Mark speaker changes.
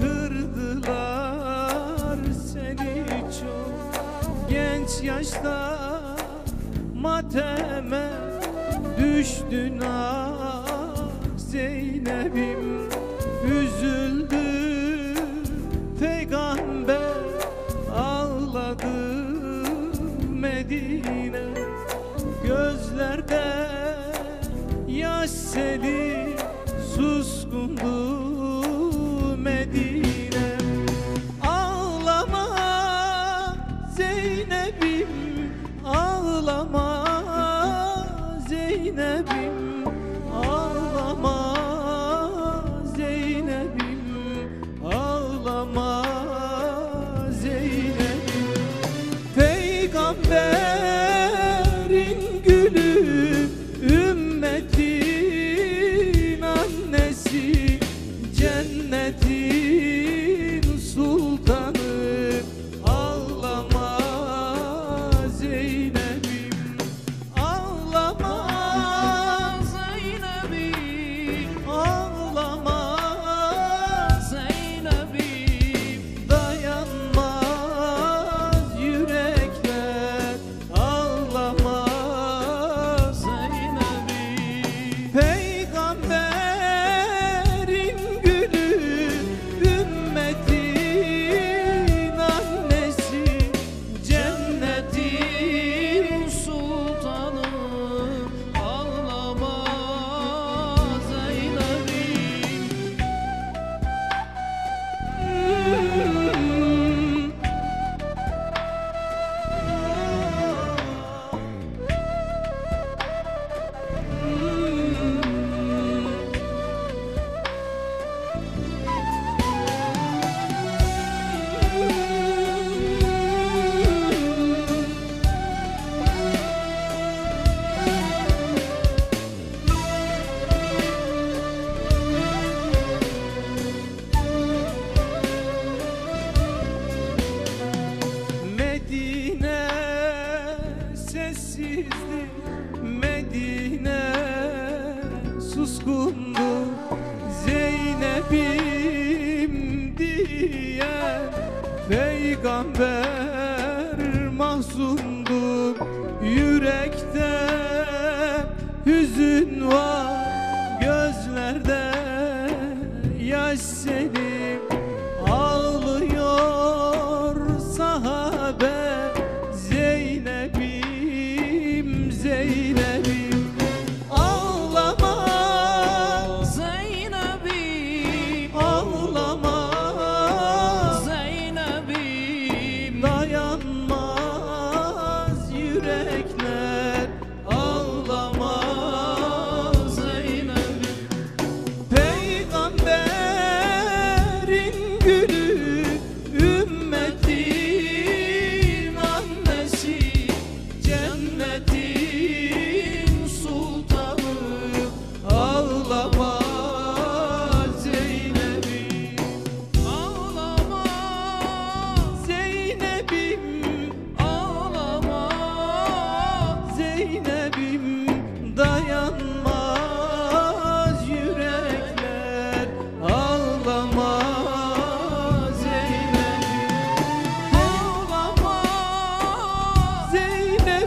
Speaker 1: kırdılar seni çok. Genç yaşta mateme düştün ah Zeynep'im. Üzüldü peygamber ağladı Medine. Gözlerde yaş senin sessizdi Medine suskundu Zeynep'im diye Peygamber mahzundu Yürekte hüzün var. baby.